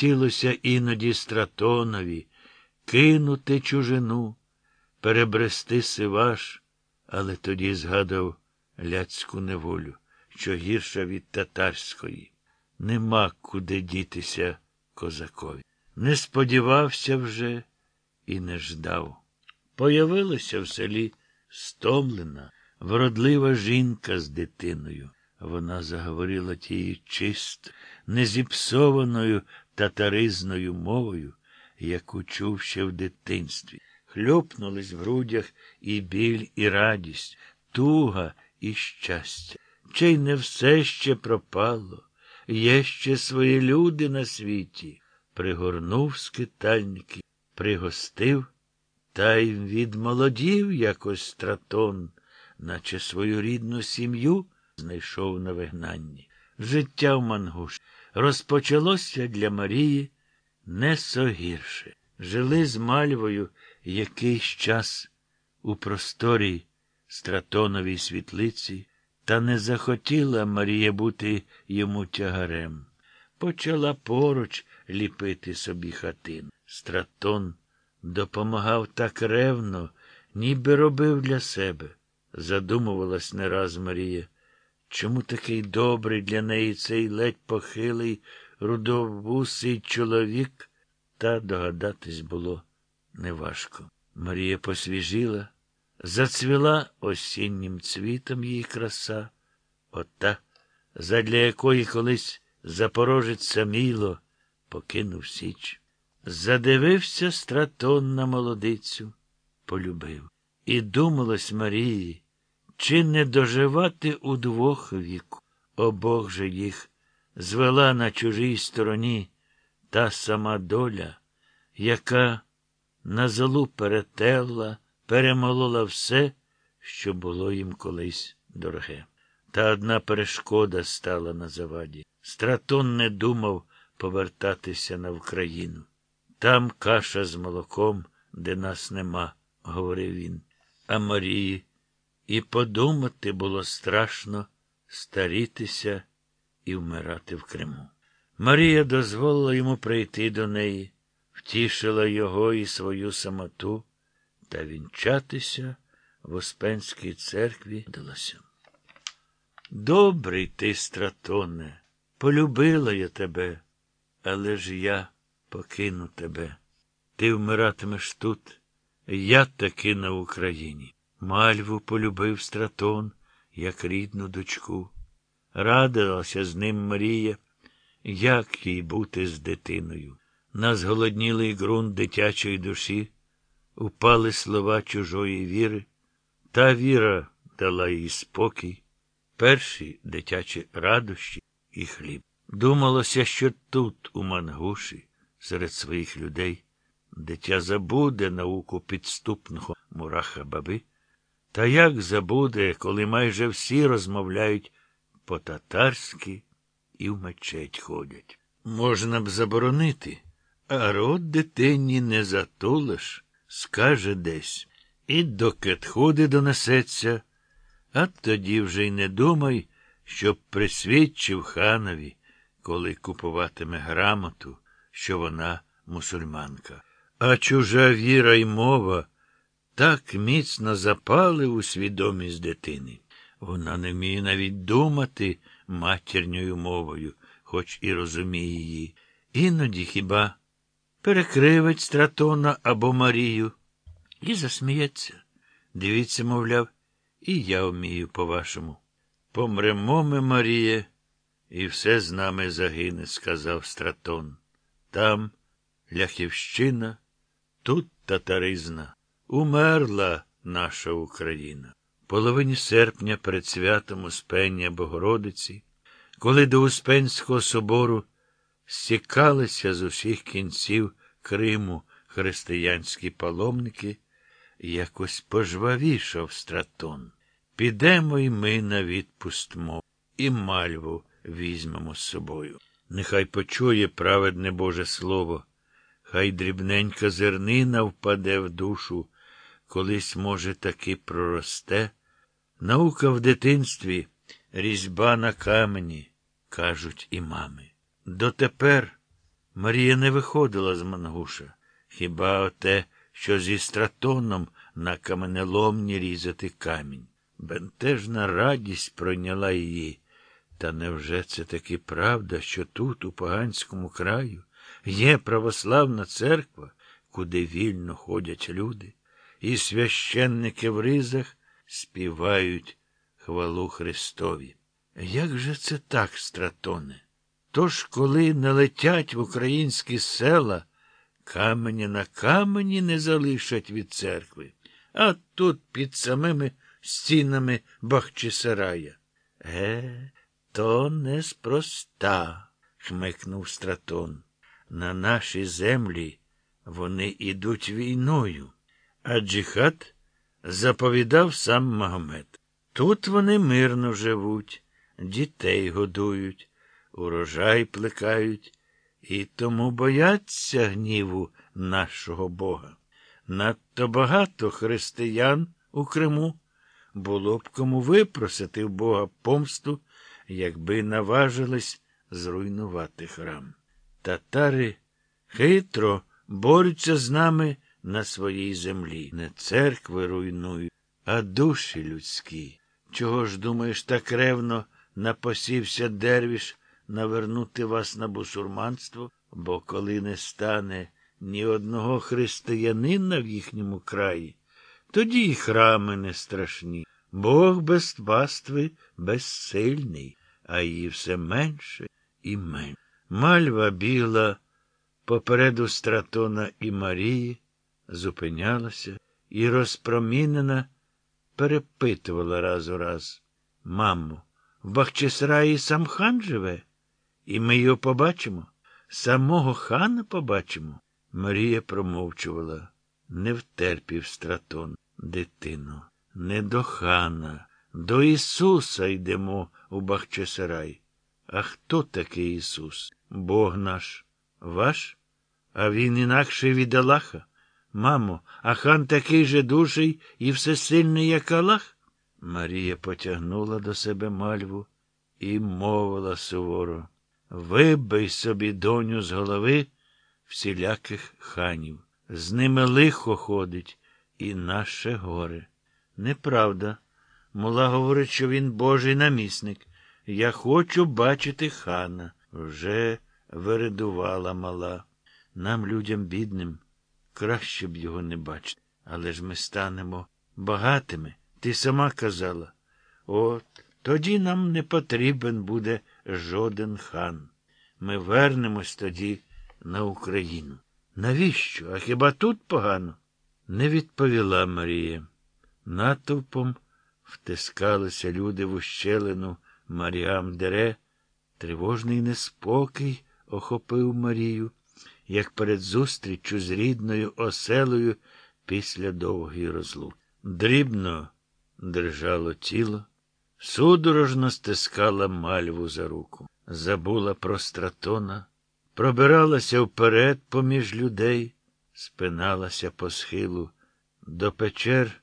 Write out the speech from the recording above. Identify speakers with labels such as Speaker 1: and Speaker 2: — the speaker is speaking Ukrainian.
Speaker 1: Хотілося іноді стратонові кинути чужину, перебрести сиваш, але тоді згадав ляцьку неволю, що гірша від татарської. Нема куди дітися козакові. Не сподівався вже і не ждав. Появилася в селі стомлена, вродлива жінка з дитиною. Вона заговорила тією чисто, незіпсованою татаризною мовою, яку чув ще в дитинстві. Хльопнулись в грудях і біль, і радість, туга і щастя. Чи й не все ще пропало, є ще свої люди на світі. Пригорнув скитальники, пригостив, та й відмолодів якось стратон, наче свою рідну сім'ю знайшов на вигнанні. Життя в Мангуш розпочалося для Марії не согірше. Жили з мальвою якийсь час у просторій стратоновій світлиці, та не захотіла Марія бути йому тягарем. Почала поруч ліпити собі хатин. Стратон допомагав так ревно, ніби робив для себе. Задумувалась не раз Марія. Чому такий добрий для неї цей ледь похилий, рудовусий чоловік? Та догадатись було неважко. Марія посвіжіла, зацвіла осіннім цвітом її краса, ота, задля якої колись запорожець саміло покинув Січ. Задивився стратон на молодицю, полюбив. І думалось Марії, чи не доживати удвох віку. Обох же їх звела на чужій стороні та сама доля, яка на золу перетерла, перемолола все, що було їм колись дороге. Та одна перешкода стала на заваді. Стратон не думав повертатися на Україну. Там каша з молоком, де нас нема, говорив він. А Марії і подумати було страшно старітися і вмирати в Криму. Марія дозволила йому прийти до неї, втішила його і свою самоту та вінчатися в Успенській церкві далося. Добрий ти, стратоне, полюбила я тебе, але ж я покину тебе. Ти вмиратимеш тут, я таки на Україні. Мальву полюбив стратон, як рідну дочку. Радилася з ним Марія, як їй бути з дитиною. На зголоднілий ґрунт дитячої душі упали слова чужої віри, та віра дала їй спокій, перші дитячі радощі і хліб. Думалося, що тут, у Мангуші, серед своїх людей, дитя забуде науку підступного мураха баби. Та як забуде, коли майже всі розмовляють по-татарськи і в мечеть ходять? Можна б заборонити, а рот дитині не затулиш, скаже десь. І до кетходи донесеться, а тоді вже й не думай, щоб присвідчив ханові, коли купуватиме грамоту, що вона мусульманка. А чужа віра й мова так міцно запали у свідомість дитини. Вона не вміє навіть думати матірньою мовою, хоч і розуміє її. Іноді хіба перекривить стратона або Марію і засміється. Дивіться, мовляв, і я вмію, по-вашому. Помремо ми, Маріє, і все з нами загине, сказав стратон. Там Ляхівщина, тут татаризна. Умерла наша Україна. Половині серпня перед святом Успення Богородиці, коли до Успенського собору стікалися з усіх кінців Криму християнські паломники, якось пожвавішав стратон. Підемо й ми на відпустмо, і мальву візьмемо з собою. Нехай почує праведне Боже Слово, хай дрібненька зернина впаде в душу колись, може, таки проросте. Наука в дитинстві різьба на камені, кажуть і мами. Дотепер Марія не виходила з Мангуша. Хіба оте, що зі стратоном на каменеломні різати камінь. Бентежна радість пройняла її. Та невже це таки правда, що тут, у поганському краю, є православна церква, куди вільно ходять люди, і священники в ризах співають хвалу Христові? Як же це так, стратоне? Тож, коли налетять в українські села, камені на камені не залишать від церкви, а тут під самими стінами Бахчисарая. Е, то неспроста, хмикнув стратон. На наші землі вони ідуть війною, а джихад заповідав сам Магомед. Тут вони мирно живуть, дітей годують, урожай плекають і тому бояться гніву нашого Бога. Надто багато християн у Криму було б кому випросити в Бога помсту, якби наважились зруйнувати храм. Татари хитро борються з нами на своїй землі. Не церкви руйнують, а душі людські. Чого ж, думаєш, так ревно напосівся дервіш навернути вас на бусурманство? Бо коли не стане ні одного християнина в їхньому краї, тоді й храми не страшні. Бог без пастви безсильний, а її все менше і менше. Мальва біла попереду стратона і Марії зупинялася і розпромінена перепитувала раз у раз. Мамо, в Бахчисраї сам хан живе, і ми його побачимо. Самого хана побачимо. Марія промовчувала. Не втерпів стратон, дитино. Не до хана, до Ісуса йдемо у Бахчисарай. А хто такий Ісус? Бог наш, ваш? А він інакший від Аллаха? Мамо, а хан такий же душий і всесильний, як Аллах? Марія потягнула до себе мальву і мовила суворо. Вибий собі, доню, з голови всіляких ханів. З ними лихо ходить і наше горе. Неправда. Мула говорить, що він божий намісник. Я хочу бачити хана. Вже виридувала мала. Нам, людям бідним, краще б його не бачити. Але ж ми станемо багатими. Ти сама казала. От тоді нам не потрібен буде жоден хан. Ми вернемось тоді на Україну. Навіщо? А хіба тут погано? Не відповіла Марія. Натовпом втискалися люди в ущелину Маріам Дере. Тривожний неспокій охопив Марію, як перед зустріччю з рідною оселою після довгої розлуки. Дрібно держало тіло, судорожно стискала мальву за руку, забула про стратона, пробиралася вперед поміж людей, спиналася по схилу до печер